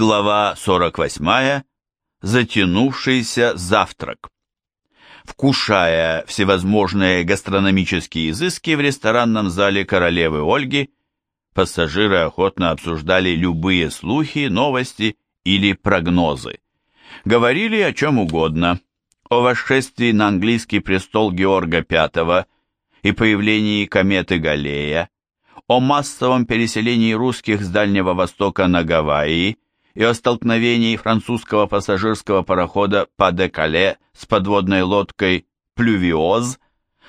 Глава 48. Затянувшийся завтрак. Вкушая всевозможные гастрономические изыски в ресторанном зале королевы Ольги, пассажиры охотно обсуждали любые слухи, новости или прогнозы. Говорили о чем угодно, о восшествии на английский престол Георга V и появлении кометы Галлея, о массовом переселении русских с Дальнего Востока на Гавайи, и о столкновении французского пассажирского парохода «Па-де-Кале» с подводной лодкой «Плювиоз»,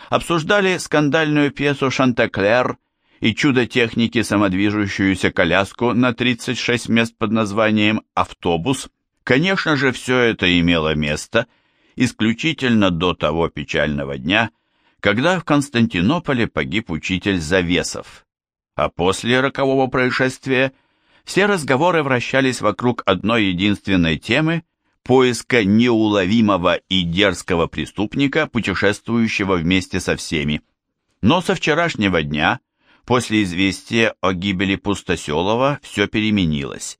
обсуждали скандальную пьесу «Шантеклер» и чудо техники самодвижущуюся коляску на 36 мест под названием «Автобус». Конечно же, все это имело место исключительно до того печального дня, когда в Константинополе погиб учитель Завесов, а после рокового происшествия – все разговоры вращались вокруг одной единственной темы – поиска неуловимого и дерзкого преступника, путешествующего вместе со всеми. Но со вчерашнего дня, после известия о гибели Пустоселова, все переменилось.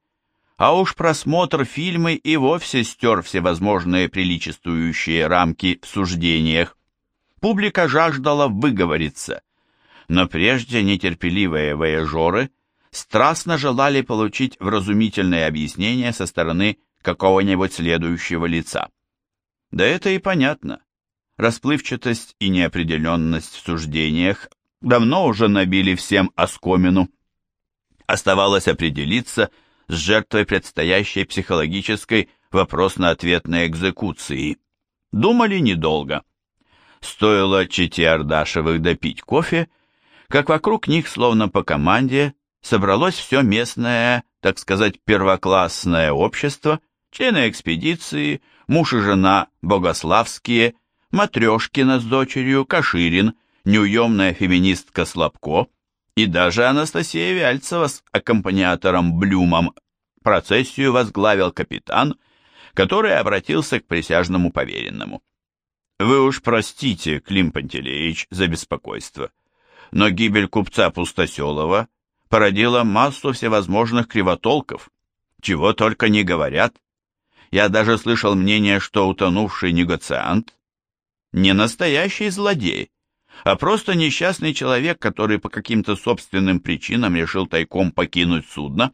А уж просмотр фильма и вовсе стер всевозможные приличествующие рамки в суждениях. Публика жаждала выговориться, но прежде нетерпеливые вояжеры – страстно желали получить вразумительное объяснение со стороны какого-нибудь следующего лица. Да это и понятно. Расплывчатость и неопределенность в суждениях давно уже набили всем оскомину. Оставалось определиться с жертвой предстоящей психологической вопрос-на-ответной экзекуции. Думали недолго. Стоило чете Ардашевых допить кофе, как вокруг них, словно по команде, собралось все местное, так сказать, первоклассное общество, члены экспедиции, муж и жена Богославские, Матрешкина с дочерью, Каширин, неуемная феминистка Слабко и даже Анастасия Вяльцева с аккомпаниатором Блюмом. Процессию возглавил капитан, который обратился к присяжному поверенному. «Вы уж простите, Клим Пантелеич, за беспокойство, но гибель купца Пустоселова – породила массу всевозможных кривотолков, чего только не говорят. Я даже слышал мнение, что утонувший негациант не настоящий злодей, а просто несчастный человек, который по каким-то собственным причинам решил тайком покинуть судно,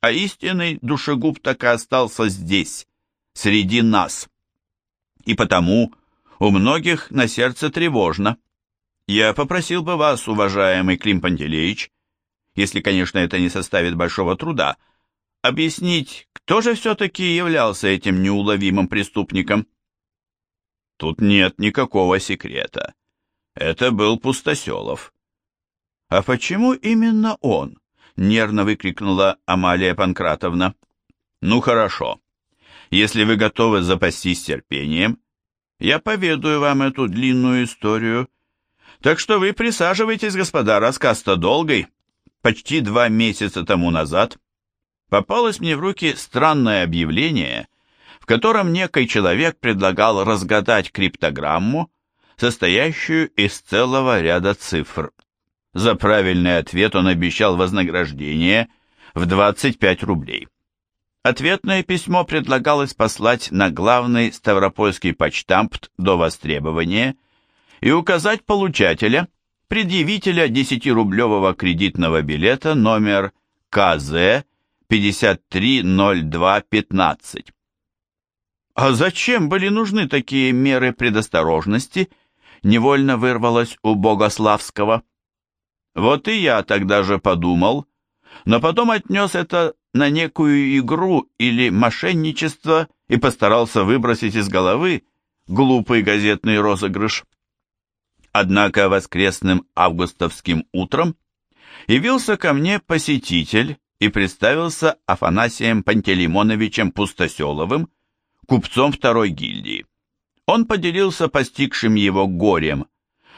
а истинный душегуб так и остался здесь, среди нас. И потому у многих на сердце тревожно. Я попросил бы вас, уважаемый Клим Пантелеич, если, конечно, это не составит большого труда, объяснить, кто же все-таки являлся этим неуловимым преступником. Тут нет никакого секрета. Это был Пустоселов. «А почему именно он?» — нервно выкрикнула Амалия Панкратовна. «Ну хорошо. Если вы готовы запастись терпением, я поведаю вам эту длинную историю. Так что вы присаживайтесь, господа, рассказ-то долгий» почти два месяца тому назад попалось мне в руки странное объявление, в котором некий человек предлагал разгадать криптограмму, состоящую из целого ряда цифр. За правильный ответ он обещал вознаграждение в 25 рублей. Ответное письмо предлагалось послать на главный Ставропольский почтамт до востребования и указать получателя – предъявителя 10-рублевого кредитного билета номер КЗ 530215. А зачем были нужны такие меры предосторожности? Невольно вырвалось у Богославского. Вот и я тогда же подумал, но потом отнес это на некую игру или мошенничество и постарался выбросить из головы глупый газетный розыгрыш. Однако воскресным августовским утром явился ко мне посетитель и представился Афанасием Пантелеймоновичем Пустоселовым, купцом второй гильдии. Он поделился постигшим его горем.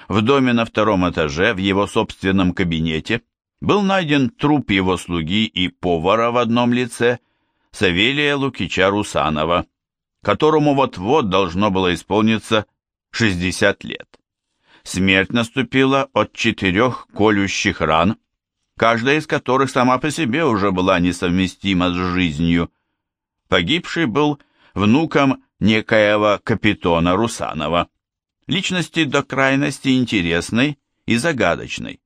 В доме на втором этаже, в его собственном кабинете, был найден труп его слуги и повара в одном лице, Савелия Лукича Русанова, которому вот-вот должно было исполниться 60 лет. Смерть наступила от четырех колющих ран, каждая из которых сама по себе уже была несовместима с жизнью. Погибший был внуком некоего капитона Русанова, личности до крайности интересной и загадочной.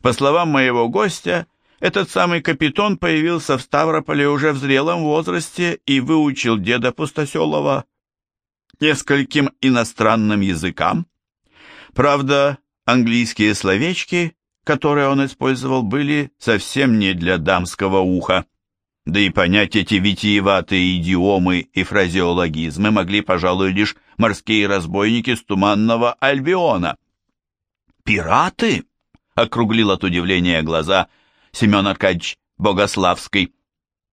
По словам моего гостя, этот самый капитан появился в Ставрополе уже в зрелом возрасте и выучил деда Пустоселова нескольким иностранным языкам. Правда, английские словечки, которые он использовал, были совсем не для дамского уха. Да и понять эти витиеватые идиомы и фразеологизмы могли, пожалуй, лишь морские разбойники с туманного Альбиона. «Пираты?» — округлил от удивления глаза Семен Аркадьевич Богославский.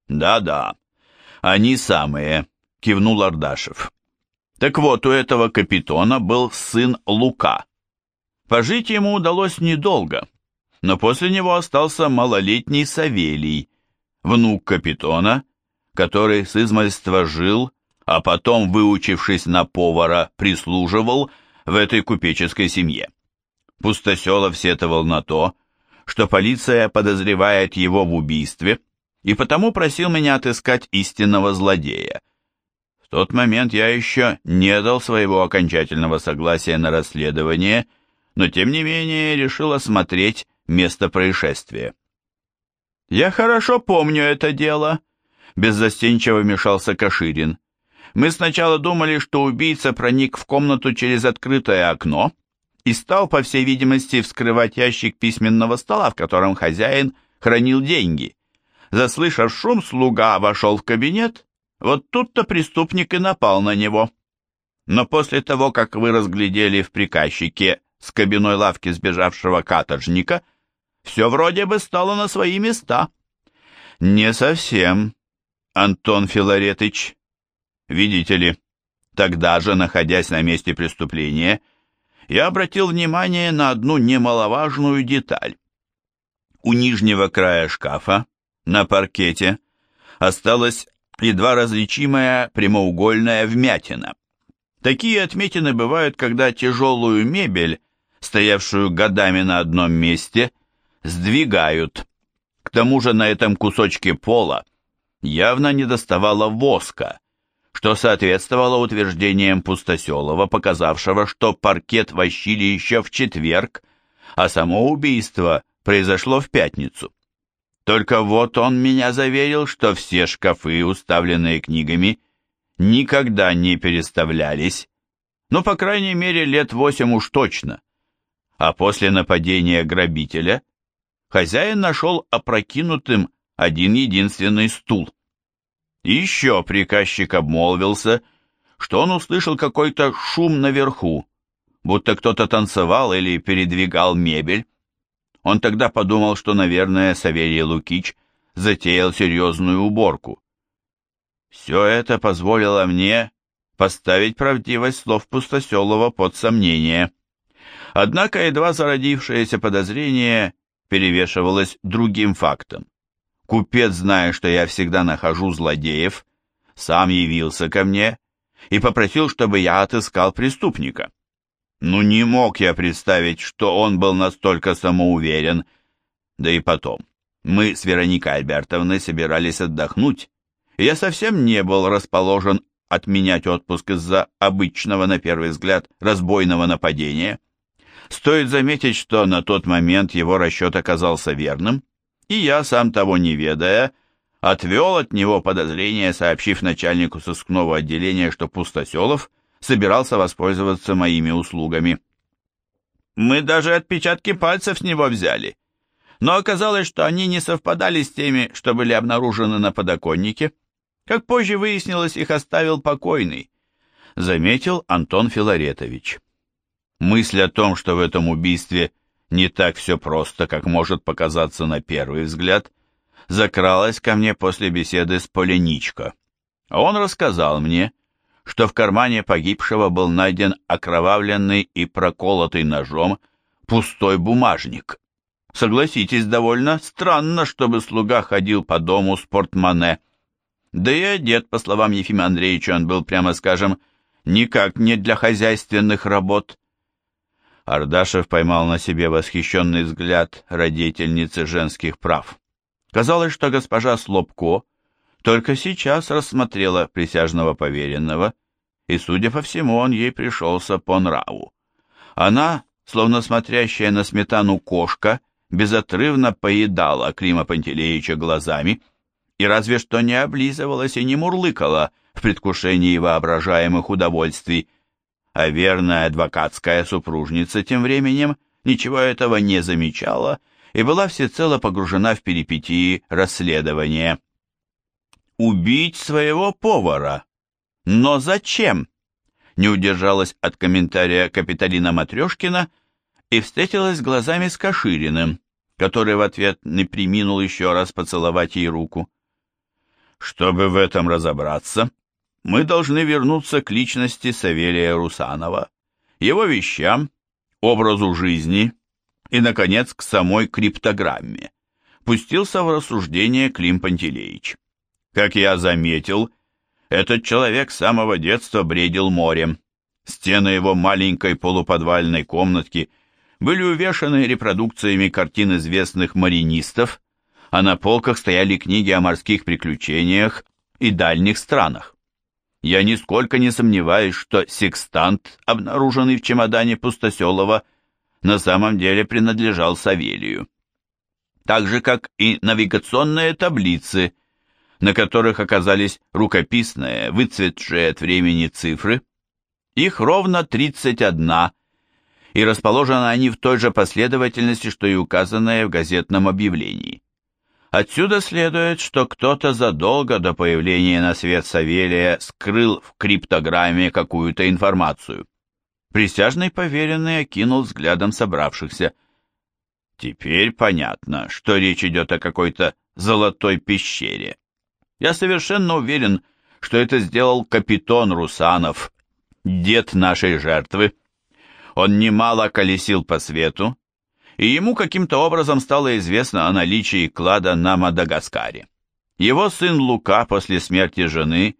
«Да-да, они самые», — кивнул Ардашев. Так вот, у этого капитона был сын Лука. Пожить ему удалось недолго, но после него остался малолетний Савелий, внук капитона, который с измальства жил, а потом, выучившись на повара, прислуживал в этой купеческой семье. Пустоселов сетовал на то, что полиция подозревает его в убийстве, и потому просил меня отыскать истинного злодея. В тот момент я еще не дал своего окончательного согласия на расследование, но тем не менее решил осмотреть место происшествия. «Я хорошо помню это дело», — беззастенчиво вмешался Каширин. «Мы сначала думали, что убийца проник в комнату через открытое окно и стал, по всей видимости, вскрывать ящик письменного стола, в котором хозяин хранил деньги. Заслышав шум, слуга вошел в кабинет, вот тут-то преступник и напал на него. Но после того, как вы разглядели в приказчике с кабиной лавки сбежавшего каторжника, все вроде бы стало на свои места. Не совсем, Антон Филаретыч. Видите ли, тогда же, находясь на месте преступления, я обратил внимание на одну немаловажную деталь. У нижнего края шкафа, на паркете, осталась едва различимая прямоугольная вмятина. Такие отметины бывают, когда тяжелую мебель, стоявшую годами на одном месте, сдвигают. К тому же на этом кусочке пола явно недоставало воска, что соответствовало утверждениям Пустоселова, показавшего, что паркет вощили еще в четверг, а само убийство произошло в пятницу. Только вот он меня заверил, что все шкафы, уставленные книгами, никогда не переставлялись, ну, по крайней мере, лет восемь уж точно. А после нападения грабителя хозяин нашел опрокинутым один единственный стул. Еще приказчик обмолвился, что он услышал какой-то шум наверху, будто кто-то танцевал или передвигал мебель. Он тогда подумал, что, наверное, Савелий Лукич затеял серьезную уборку. Все это позволило мне поставить правдивость слов Пустоселова под сомнение. Однако едва зародившееся подозрение перевешивалось другим фактом. Купец, зная, что я всегда нахожу злодеев, сам явился ко мне и попросил, чтобы я отыскал преступника. Ну не мог я представить, что он был настолько самоуверен. Да и потом, мы с Вероникой Альбертовной собирались отдохнуть, и я совсем не был расположен отменять отпуск из-за обычного, на первый взгляд, разбойного нападения. Стоит заметить, что на тот момент его расчет оказался верным, и я, сам того не ведая, отвел от него подозрения, сообщив начальнику сыскного отделения, что Пустоселов собирался воспользоваться моими услугами. Мы даже отпечатки пальцев с него взяли, но оказалось, что они не совпадали с теми, что были обнаружены на подоконнике. Как позже выяснилось, их оставил покойный, заметил Антон Филаретович. Мысль о том, что в этом убийстве не так все просто, как может показаться на первый взгляд, закралась ко мне после беседы с Поленичко. Он рассказал мне, что в кармане погибшего был найден окровавленный и проколотый ножом пустой бумажник. Согласитесь, довольно странно, чтобы слуга ходил по дому с портмоне. Да и одет, по словам Ефима Андреевича, он был, прямо скажем, никак не для хозяйственных работ. Ардашев поймал на себе восхищенный взгляд родительницы женских прав. Казалось, что госпожа Слобко только сейчас рассмотрела присяжного поверенного, и, судя по всему, он ей пришелся по нраву. Она, словно смотрящая на сметану кошка, безотрывно поедала Клима Пантелеича глазами и разве что не облизывалась и не мурлыкала в предвкушении воображаемых удовольствий, а верная адвокатская супружница тем временем ничего этого не замечала и была всецело погружена в перипетии расследования. «Убить своего повара? Но зачем?» не удержалась от комментария Капиталина Матрешкина и встретилась глазами с Кашириным, который в ответ не приминул еще раз поцеловать ей руку. Чтобы в этом разобраться, мы должны вернуться к личности Савелия Русанова, его вещам, образу жизни и, наконец, к самой криптограмме. Пустился в рассуждение Клим Пантелеич. Как я заметил, этот человек с самого детства бредил морем. Стены его маленькой полуподвальной комнатки были увешаны репродукциями картин известных маринистов, а на полках стояли книги о морских приключениях и дальних странах. Я нисколько не сомневаюсь, что секстант, обнаруженный в чемодане Пустоселова, на самом деле принадлежал Савелию. Так же, как и навигационные таблицы, на которых оказались рукописные, выцветшие от времени цифры. Их ровно 31, и расположены они в той же последовательности, что и указанные в газетном объявлении. Отсюда следует, что кто-то задолго до появления на свет Савелия скрыл в криптограмме какую-то информацию. Присяжный поверенный окинул взглядом собравшихся. Теперь понятно, что речь идет о какой-то золотой пещере. Я совершенно уверен, что это сделал капитан Русанов, дед нашей жертвы. Он немало колесил по свету, и ему каким-то образом стало известно о наличии клада на Мадагаскаре. Его сын Лука после смерти жены,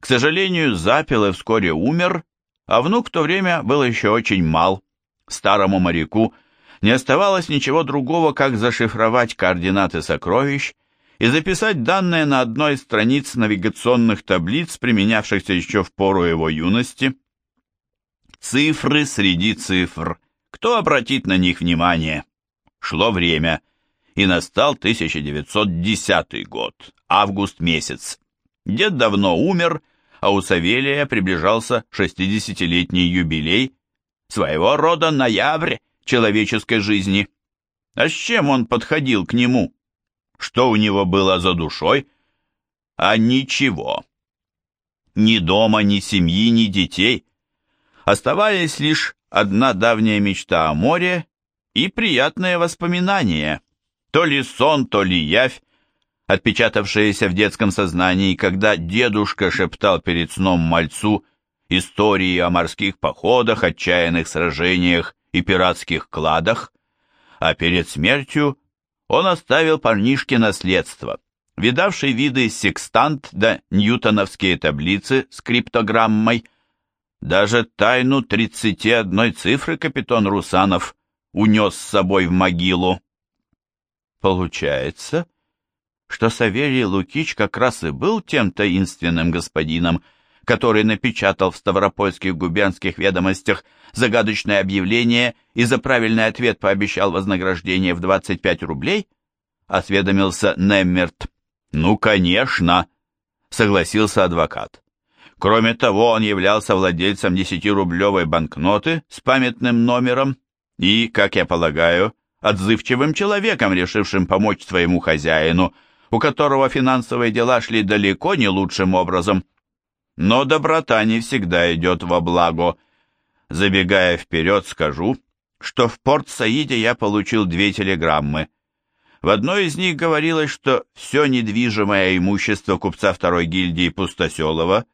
к сожалению, запил и вскоре умер, а внук в то время был еще очень мал. Старому моряку не оставалось ничего другого, как зашифровать координаты сокровищ и записать данные на одной из страниц навигационных таблиц, применявшихся еще в пору его юности. Цифры среди цифр – кто обратит на них внимание? Шло время, и настал 1910 год, август месяц. Дед давно умер, а у Савелия приближался 60-летний юбилей, своего рода ноябрь человеческой жизни. А с чем он подходил к нему? Что у него было за душой? А ничего. Ни дома, ни семьи, ни детей. Оставались лишь одна давняя мечта о море и приятные воспоминания, то ли сон, то ли явь, отпечатавшиеся в детском сознании, когда дедушка шептал перед сном мальцу истории о морских походах, отчаянных сражениях и пиратских кладах, а перед смертью он оставил парнишке наследство, видавший виды секстант да ньютоновские таблицы с криптограммой, даже тайну 31 цифры капитан Русанов унес с собой в могилу. Получается, что Савелий Лукич как раз и был тем таинственным господином, который напечатал в Ставропольских губернских ведомостях загадочное объявление и за правильный ответ пообещал вознаграждение в 25 рублей? Осведомился Неммерт. Ну, конечно, согласился адвокат. Кроме того, он являлся владельцем 10-рублевой банкноты с памятным номером и, как я полагаю, отзывчивым человеком, решившим помочь своему хозяину, у которого финансовые дела шли далеко не лучшим образом. Но доброта не всегда идет во благо. Забегая вперед, скажу, что в Порт-Саиде я получил две телеграммы. В одной из них говорилось, что все недвижимое имущество купца второй гильдии Пустоселова –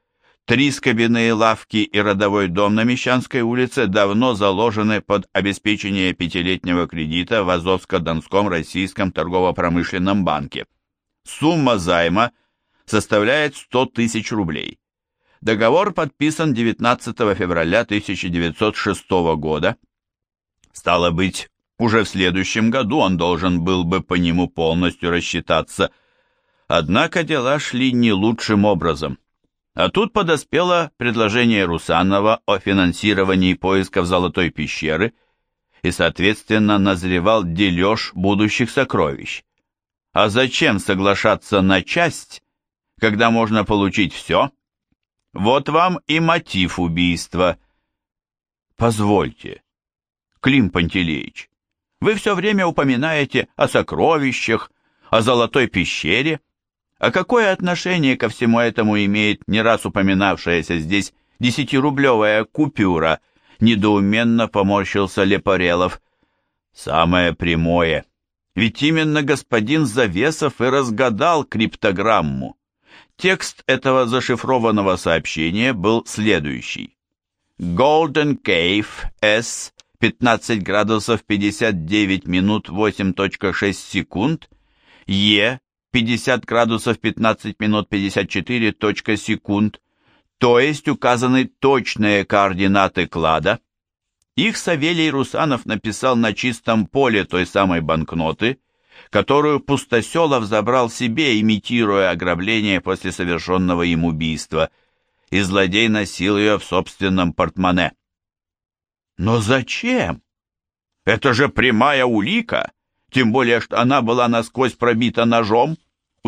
Три скобяные лавки и родовой дом на Мещанской улице давно заложены под обеспечение пятилетнего кредита в Азовско-Донском российском торгово-промышленном банке. Сумма займа составляет 100 тысяч рублей. Договор подписан 19 февраля 1906 года. Стало быть, уже в следующем году он должен был бы по нему полностью рассчитаться. Однако дела шли не лучшим образом. А тут подоспело предложение Русанова о финансировании поисков Золотой пещеры и, соответственно, назревал дележ будущих сокровищ. А зачем соглашаться на часть, когда можно получить все? Вот вам и мотив убийства. Позвольте, Клим Пантелеич, вы все время упоминаете о сокровищах, о Золотой пещере, а какое отношение ко всему этому имеет не раз упоминавшаяся здесь десятирублевая купюра? Недоуменно поморщился Лепорелов. Самое прямое. Ведь именно господин Завесов и разгадал криптограмму. Текст этого зашифрованного сообщения был следующий. Golden Cave S 15 градусов 59 минут 8.6 секунд Е 50 градусов 15 минут 54 точка секунд, то есть указаны точные координаты клада. Их Савелий Русанов написал на чистом поле той самой банкноты, которую Пустоселов забрал себе, имитируя ограбление после совершенного им убийства, и злодей носил ее в собственном портмоне. Но зачем? Это же прямая улика! тем более, что она была насквозь пробита ножом,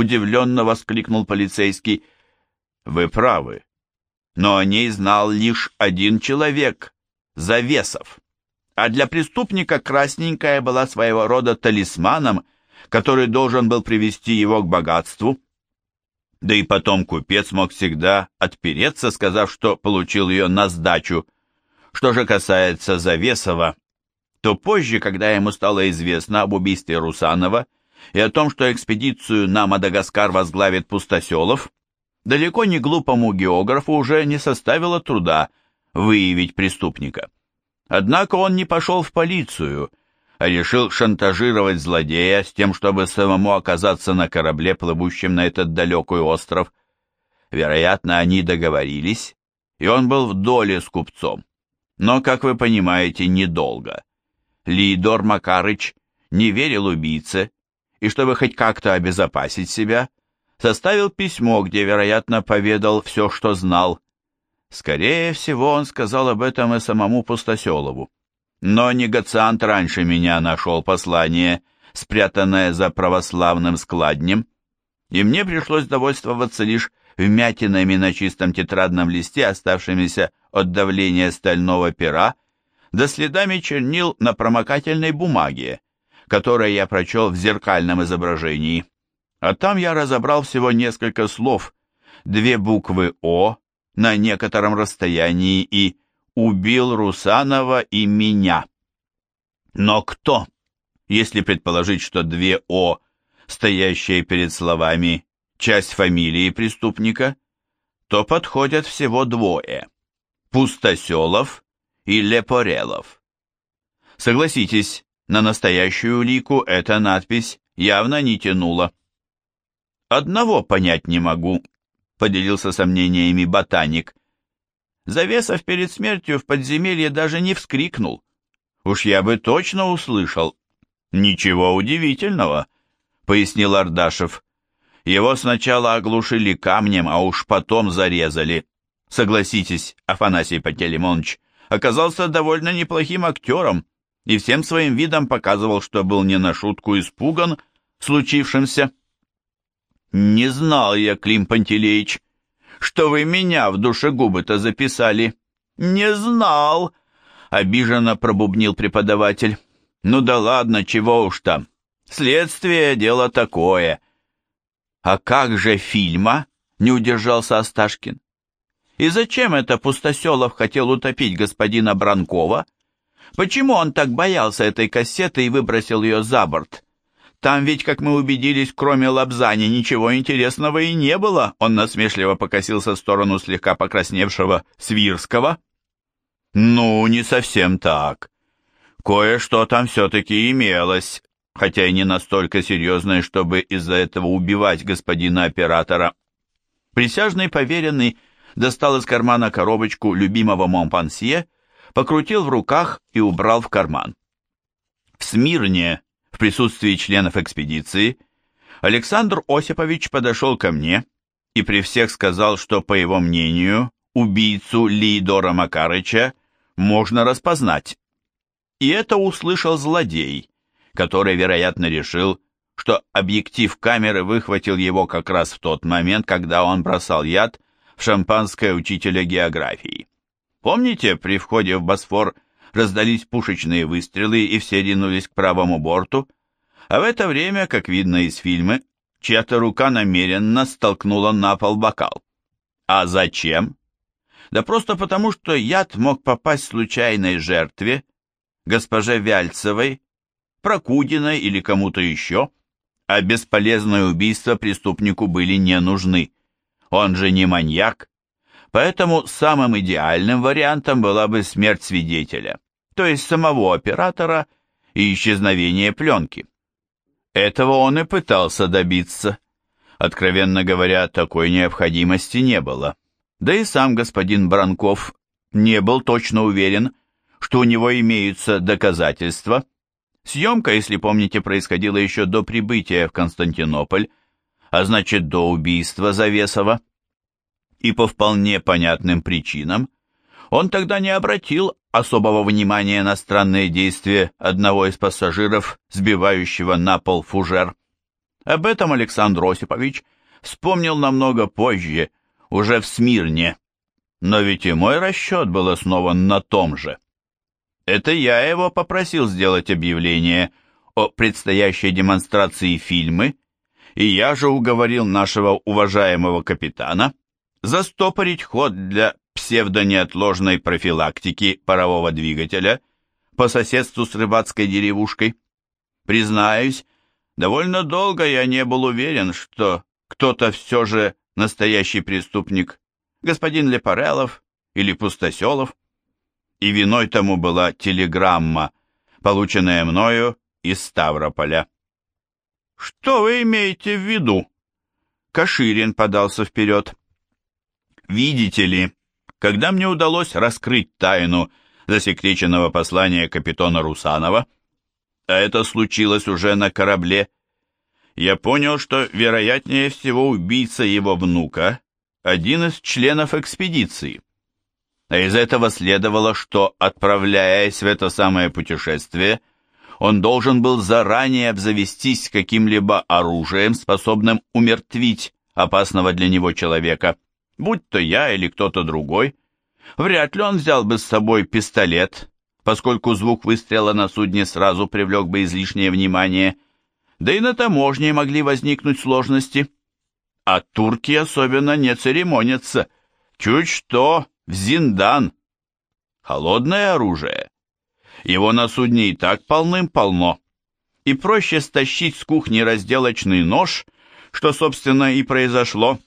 удивленно воскликнул полицейский. Вы правы, но о ней знал лишь один человек — Завесов. А для преступника красненькая была своего рода талисманом, который должен был привести его к богатству. Да и потом купец мог всегда отпереться, сказав, что получил ее на сдачу. Что же касается Завесова, то позже, когда ему стало известно об убийстве Русанова и о том, что экспедицию на Мадагаскар возглавит Пустоселов, далеко не глупому географу уже не составило труда выявить преступника. Однако он не пошел в полицию, а решил шантажировать злодея с тем, чтобы самому оказаться на корабле, плывущем на этот далекий остров. Вероятно, они договорились, и он был в доле с купцом. Но, как вы понимаете, недолго. Лидор Макарыч не верил убийце, и чтобы хоть как-то обезопасить себя, составил письмо, где, вероятно, поведал все, что знал. Скорее всего, он сказал об этом и самому Пустоселову. Но негациант раньше меня нашел послание, спрятанное за православным складнем, и мне пришлось довольствоваться лишь вмятинами на чистом тетрадном листе, оставшимися от давления стального пера, да следами чернил на промокательной бумаге, которое я прочел в зеркальном изображении. А там я разобрал всего несколько слов, две буквы «О» на некотором расстоянии и «Убил Русанова и меня». Но кто, если предположить, что две «О», стоящие перед словами «часть фамилии преступника», то подходят всего двое – Пустоселов и Лепорелов. Согласитесь, на настоящую улику эта надпись явно не тянула. «Одного понять не могу», — поделился сомнениями ботаник. Завесов перед смертью в подземелье даже не вскрикнул. Уж я бы точно услышал. «Ничего удивительного», — пояснил Ардашев. «Его сначала оглушили камнем, а уж потом зарезали. Согласитесь, Афанасий Пантелеймонович, оказался довольно неплохим актером и всем своим видом показывал, что был не на шутку испуган случившимся. «Не знал я, Клим Пантелеич, что вы меня в душегубы-то записали». «Не знал!» — обиженно пробубнил преподаватель. «Ну да ладно, чего уж там. Следствие — дело такое». «А как же фильма?» — не удержался Осташкин. И зачем это Пустоселов хотел утопить господина Бранкова? Почему он так боялся этой кассеты и выбросил ее за борт? Там ведь, как мы убедились, кроме лапзани ничего интересного и не было. Он насмешливо покосился в сторону слегка покрасневшего Свирского. Ну, не совсем так. Кое-что там все-таки имелось, хотя и не настолько серьезное, чтобы из-за этого убивать господина оператора. Присяжный поверенный достал из кармана коробочку любимого Монпансье, покрутил в руках и убрал в карман. В Смирне, в присутствии членов экспедиции, Александр Осипович подошел ко мне и при всех сказал, что, по его мнению, убийцу Лидора Макарыча можно распознать. И это услышал злодей, который, вероятно, решил, что объектив камеры выхватил его как раз в тот момент, когда он бросал яд в шампанское учителя географии. Помните, при входе в Босфор раздались пушечные выстрелы и все ринулись к правому борту? А в это время, как видно из фильма, чья-то рука намеренно столкнула на пол бокал. А зачем? Да просто потому, что яд мог попасть случайной жертве, госпоже Вяльцевой, Прокудиной или кому-то еще, а бесполезное убийство преступнику были не нужны. Он же не маньяк. Поэтому самым идеальным вариантом была бы смерть свидетеля, то есть самого оператора и исчезновение пленки. Этого он и пытался добиться. Откровенно говоря, такой необходимости не было. Да и сам господин Бранков не был точно уверен, что у него имеются доказательства. Съемка, если помните, происходила еще до прибытия в Константинополь, а значит до убийства Завесова. И по вполне понятным причинам он тогда не обратил особого внимания на странные действия одного из пассажиров, сбивающего на пол фужер. Об этом Александр Осипович вспомнил намного позже, уже в Смирне. Но ведь и мой расчет был основан на том же. Это я его попросил сделать объявление о предстоящей демонстрации фильмы, и я же уговорил нашего уважаемого капитана застопорить ход для псевдонеотложной профилактики парового двигателя по соседству с рыбацкой деревушкой. Признаюсь, довольно долго я не был уверен, что кто-то все же настоящий преступник, господин Лепарелов или Пустоселов, и виной тому была телеграмма, полученная мною из Ставрополя. «Что вы имеете в виду?» Каширин подался вперед. «Видите ли, когда мне удалось раскрыть тайну засекреченного послания капитана Русанова, а это случилось уже на корабле, я понял, что, вероятнее всего, убийца его внука – один из членов экспедиции. А из этого следовало, что, отправляясь в это самое путешествие, он должен был заранее обзавестись каким-либо оружием, способным умертвить опасного для него человека, будь то я или кто-то другой. Вряд ли он взял бы с собой пистолет, поскольку звук выстрела на судне сразу привлек бы излишнее внимание – да и на таможне могли возникнуть сложности. А турки особенно не церемонятся. Чуть что, в зиндан. Холодное оружие. Его на судне и так полным-полно. И проще стащить с кухни разделочный нож, что, собственно, и произошло,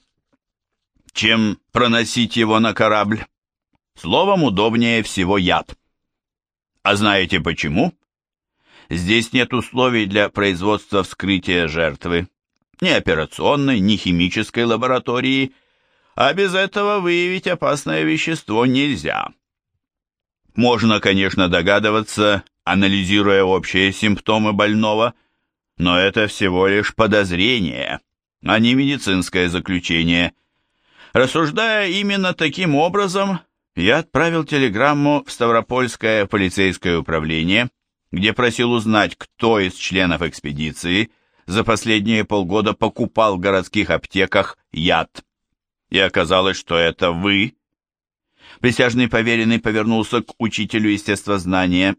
чем проносить его на корабль. Словом, удобнее всего яд. А знаете почему? Здесь нет условий для производства вскрытия жертвы, ни операционной, ни химической лаборатории, а без этого выявить опасное вещество нельзя. Можно, конечно, догадываться, анализируя общие симптомы больного, но это всего лишь подозрение, а не медицинское заключение. Рассуждая именно таким образом, я отправил телеграмму в Ставропольское полицейское управление – где просил узнать, кто из членов экспедиции за последние полгода покупал в городских аптеках яд. И оказалось, что это вы. Присяжный поверенный повернулся к учителю естествознания.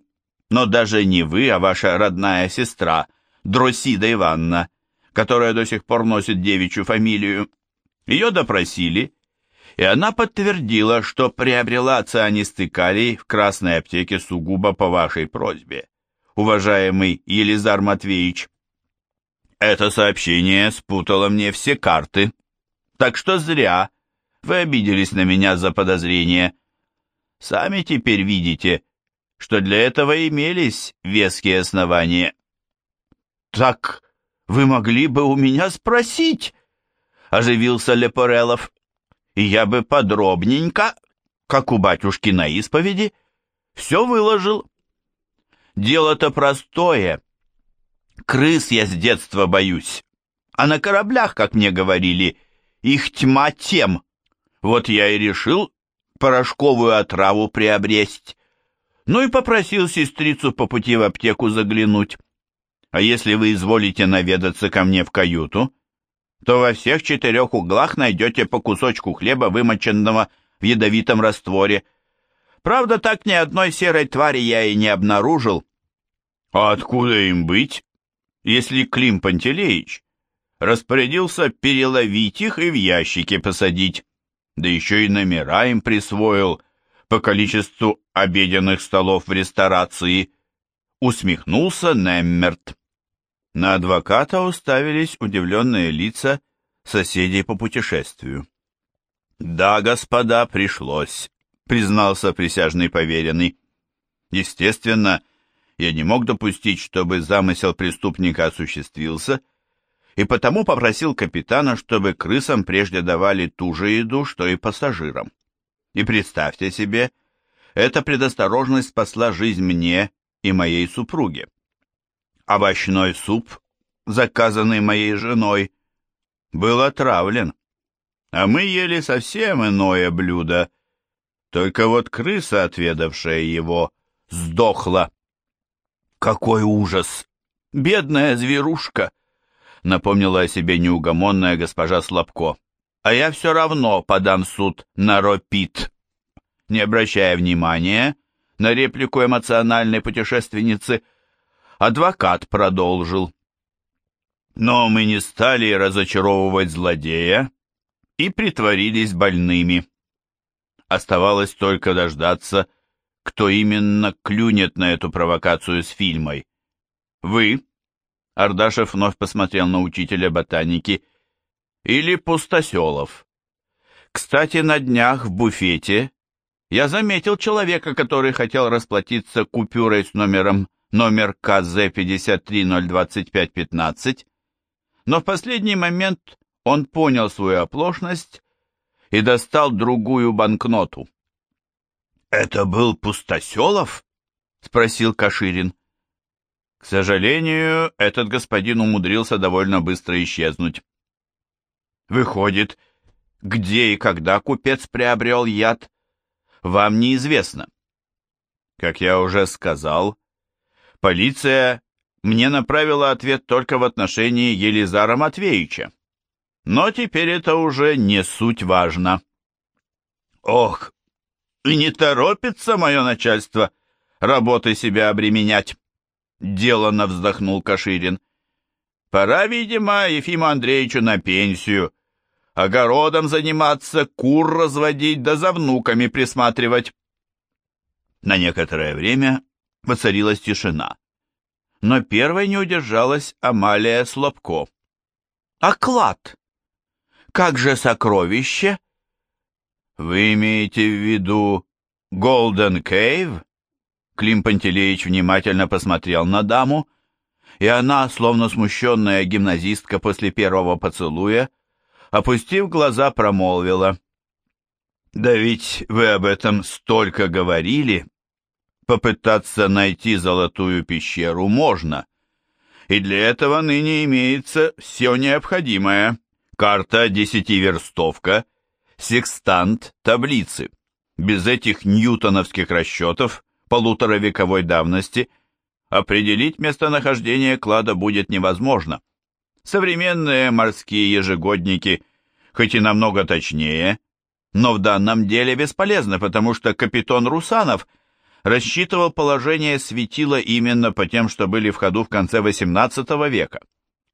Но даже не вы, а ваша родная сестра, Дросида Ивановна, которая до сих пор носит девичью фамилию. Ее допросили, и она подтвердила, что приобрела цианистый калий в красной аптеке сугубо по вашей просьбе уважаемый Елизар Матвеевич. Это сообщение спутало мне все карты, так что зря вы обиделись на меня за подозрение. Сами теперь видите, что для этого имелись веские основания. Так вы могли бы у меня спросить, оживился Лепорелов, и я бы подробненько, как у батюшки на исповеди, все выложил. Дело-то простое. Крыс я с детства боюсь. А на кораблях, как мне говорили, их тьма тем. Вот я и решил порошковую отраву приобресть. Ну и попросил сестрицу по пути в аптеку заглянуть. А если вы изволите наведаться ко мне в каюту, то во всех четырех углах найдете по кусочку хлеба, вымоченного в ядовитом растворе. Правда, так ни одной серой твари я и не обнаружил. А откуда им быть, если Клим Пантелеич распорядился переловить их и в ящики посадить, да еще и номера им присвоил по количеству обеденных столов в ресторации, усмехнулся Неммерт. На адвоката уставились удивленные лица соседей по путешествию. «Да, господа, пришлось», — признался присяжный поверенный. «Естественно, я не мог допустить, чтобы замысел преступника осуществился, и потому попросил капитана, чтобы крысам прежде давали ту же еду, что и пассажирам. И представьте себе, эта предосторожность спасла жизнь мне и моей супруге. Овощной суп, заказанный моей женой, был отравлен, а мы ели совсем иное блюдо, только вот крыса, отведавшая его, сдохла. Какой ужас! Бедная зверушка! Напомнила о себе неугомонная госпожа Слабко. А я все равно подам суд на Ропит. Не обращая внимания на реплику эмоциональной путешественницы, Адвокат продолжил. Но мы не стали разочаровывать злодея и притворились больными. Оставалось только дождаться, кто именно клюнет на эту провокацию с фильмой. Вы, Ардашев вновь посмотрел на учителя ботаники, или Пустоселов. Кстати, на днях в буфете я заметил человека, который хотел расплатиться купюрой с номером номер КЗ-5302515, но в последний момент он понял свою оплошность и достал другую банкноту. «Это был Пустоселов?» — спросил Каширин. К сожалению, этот господин умудрился довольно быстро исчезнуть. Выходит, где и когда купец приобрел яд, вам неизвестно. Как я уже сказал, Полиция мне направила ответ только в отношении Елизара Матвеевича. Но теперь это уже не суть важно. Ох, и не торопится мое начальство работы себя обременять. Деланно вздохнул Каширин. Пора, видимо, Ефиму Андреевичу на пенсию. Огородом заниматься, кур разводить, да за внуками присматривать. На некоторое время воцарилась тишина. Но первой не удержалась Амалия Слабко. «А клад? Как же сокровище?» «Вы имеете в виду Голден Кейв?» Клим Пантелеич внимательно посмотрел на даму, и она, словно смущенная гимназистка после первого поцелуя, опустив глаза, промолвила. «Да ведь вы об этом столько говорили!» Попытаться найти золотую пещеру можно, и для этого ныне имеется все необходимое. Карта десятиверстовка, секстант, таблицы. Без этих ньютоновских расчетов полуторавековой давности определить местонахождение клада будет невозможно. Современные морские ежегодники, хоть и намного точнее, но в данном деле бесполезны, потому что капитан Русанов – рассчитывал положение светила именно по тем, что были в ходу в конце XVIII века.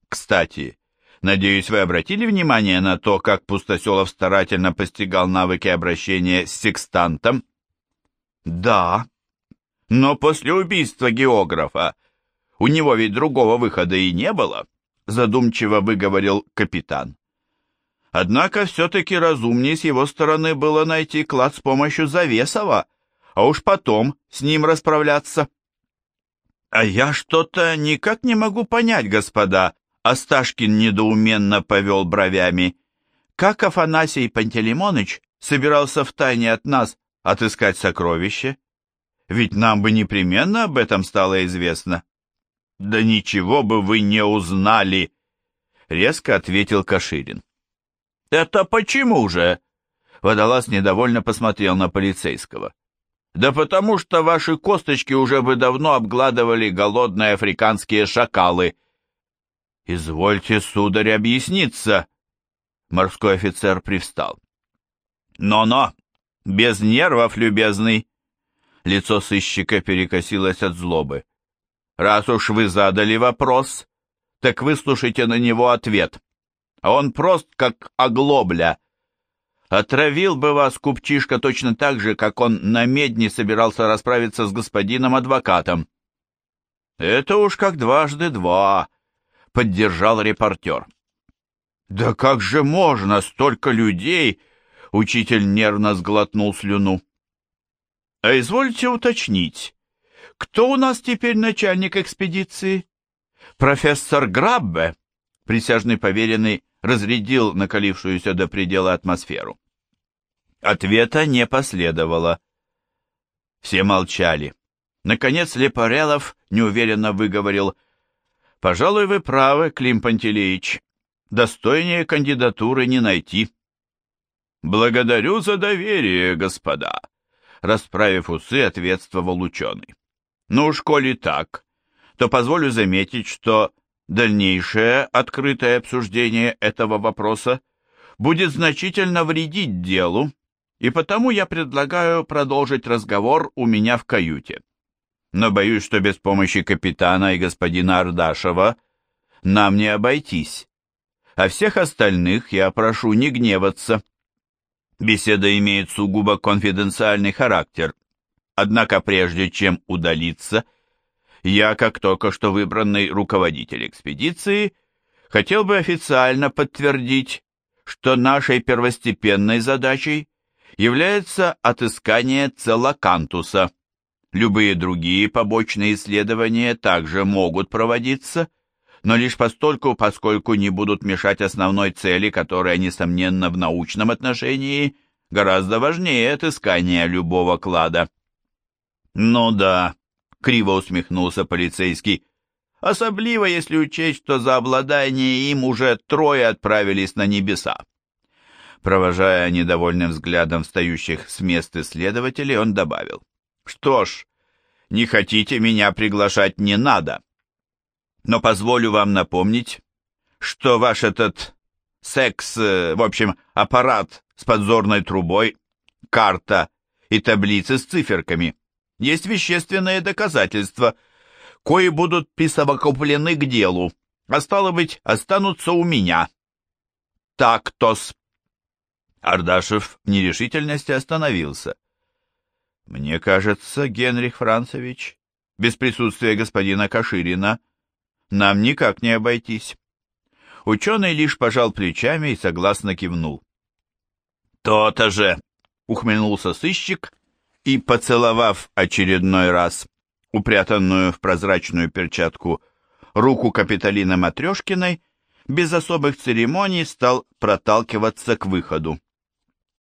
Кстати, надеюсь, вы обратили внимание на то, как Пустоселов старательно постигал навыки обращения с секстантом? Да, но после убийства географа у него ведь другого выхода и не было, задумчиво выговорил капитан. Однако все-таки разумнее с его стороны было найти клад с помощью Завесова, а уж потом с ним расправляться. А я что-то никак не могу понять, господа, Осташкин недоуменно повел бровями. Как Афанасий Пантелеймоныч собирался втайне от нас отыскать сокровище? Ведь нам бы непременно об этом стало известно. Да ничего бы вы не узнали. резко ответил Каширин. Это почему же? Водолаз недовольно посмотрел на полицейского. Да потому что ваши косточки уже бы давно обгладывали голодные африканские шакалы. Извольте, сударь, объясниться. Морской офицер привстал. Но-но, без нервов, любезный. Лицо сыщика перекосилось от злобы. Раз уж вы задали вопрос, так выслушайте на него ответ. А он прост, как оглобля. Отравил бы вас купчишка точно так же, как он на медне собирался расправиться с господином адвокатом. Это уж как дважды два, поддержал репортер. Да как же можно, столько людей! Учитель нервно сглотнул слюну. А извольте уточнить, кто у нас теперь начальник экспедиции? Профессор Граббе, присяжный поверенный, разрядил накалившуюся до предела атмосферу. Ответа не последовало. Все молчали. Наконец Лепарелов неуверенно выговорил. «Пожалуй, вы правы, Клим Пантелеич. Достойнее кандидатуры не найти». «Благодарю за доверие, господа», — расправив усы, ответствовал ученый. Ну уж коли так, то позволю заметить, что дальнейшее открытое обсуждение этого вопроса будет значительно вредить делу, и потому я предлагаю продолжить разговор у меня в каюте. Но боюсь, что без помощи капитана и господина Ардашева нам не обойтись. А всех остальных я прошу не гневаться. Беседа имеет сугубо конфиденциальный характер, Однако прежде чем удалиться, я, как только что выбранный руководитель экспедиции, хотел бы официально подтвердить, что нашей первостепенной задачей является отыскание целокантуса. Любые другие побочные исследования также могут проводиться, но лишь постольку, поскольку не будут мешать основной цели, которая, несомненно, в научном отношении гораздо важнее отыскания любого клада. «Ну да», — криво усмехнулся полицейский, «особливо если учесть, что за обладание им уже трое отправились на небеса». Провожая недовольным взглядом встающих с мест исследователей, он добавил, «Что ж, не хотите меня приглашать, не надо. Но позволю вам напомнить, что ваш этот секс, э, в общем, аппарат с подзорной трубой, карта и таблицы с циферками есть вещественные доказательства, кои будут присовокуплены к делу, а стало быть, останутся у меня. Так-тос. Ардашев в нерешительности остановился. Мне кажется, Генрих Францевич, без присутствия господина Каширина нам никак не обойтись. Ученый лишь пожал плечами и согласно кивнул. «То-то же!» — ухмыльнулся сыщик и, поцеловав очередной раз упрятанную в прозрачную перчатку руку Капитолины Матрешкиной, без особых церемоний стал проталкиваться к выходу.